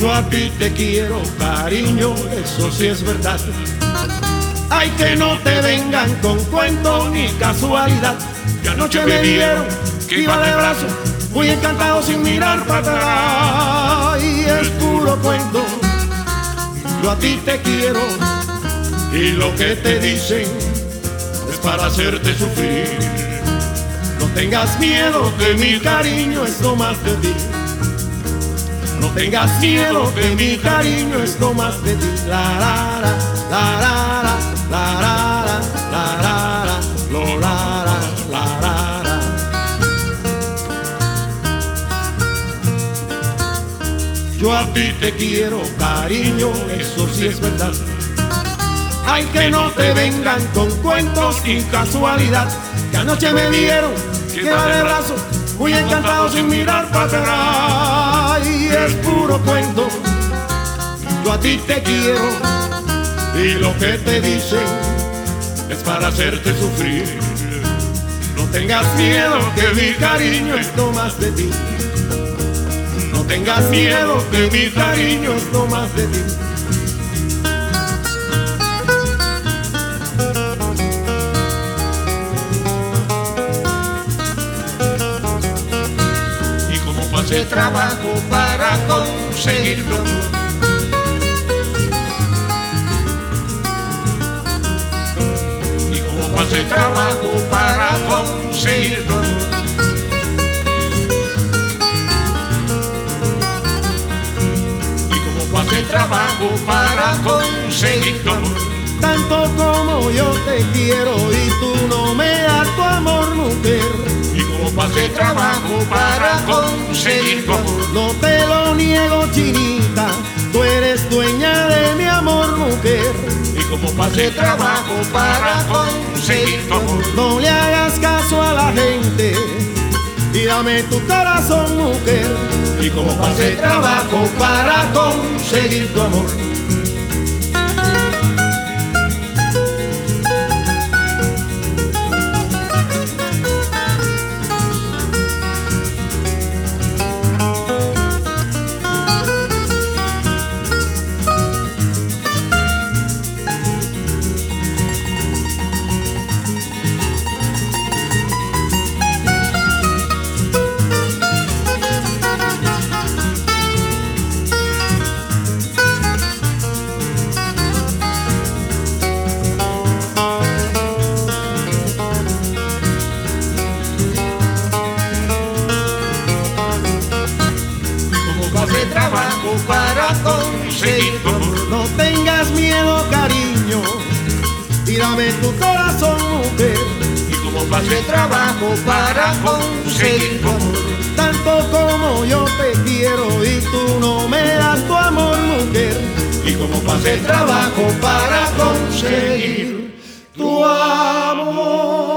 Yo a ti te quiero, cariño, eso sí es verdad. Ay, que no te vengan con cuento ni casualidad. Que anoche me dieron que iba de brazo, muy encantado sin mirar para atrás. Y es puro cuento, yo a ti te quiero. Y lo que te dicen es para hacerte sufrir. No tengas miedo que mi cariño es lo más de ti. No tengas miedo que mi cariño es lo más de ti. La la la, la la la, la la la, la la la, lo la la, la. Yo a ti te quiero, cariño, eso sí es verdad. Ay, que no te vengan con cuentos y casualidad. Que anoche me vieron, que de brazo, muy encantado sin mirar para atrás. Ti te quiero. Y lo que te dicen es para hacerte sufrir. No tengas miedo que mi cariño es lo más de ti. No tengas miedo que mi cariño es lo más de ti. y como pasé trabajo para conseguirlo. Trabajo para conseguirlo. Y como pasé trabajo para conseguirlo. Tanto como yo te quiero y tú no me das tu amor, mujer. Y como pasé trabajo para conseguir tu amor. No te lo niego, chinita, tú eres dueña como pasé trabajo para conseguir tu amor. No le hagas caso a la gente y dame tu corazón, mujer. Y como pasé trabajo para conseguir tu amor. Para conseguir tu amor. No tengas miedo, cariño, y dame tu corazón, mujer. Y como pasé trabajo para conseguir tu amor. Tanto como yo te quiero y tú no me das tu amor, mujer. Y como pasé trabajo para conseguir Tu amor.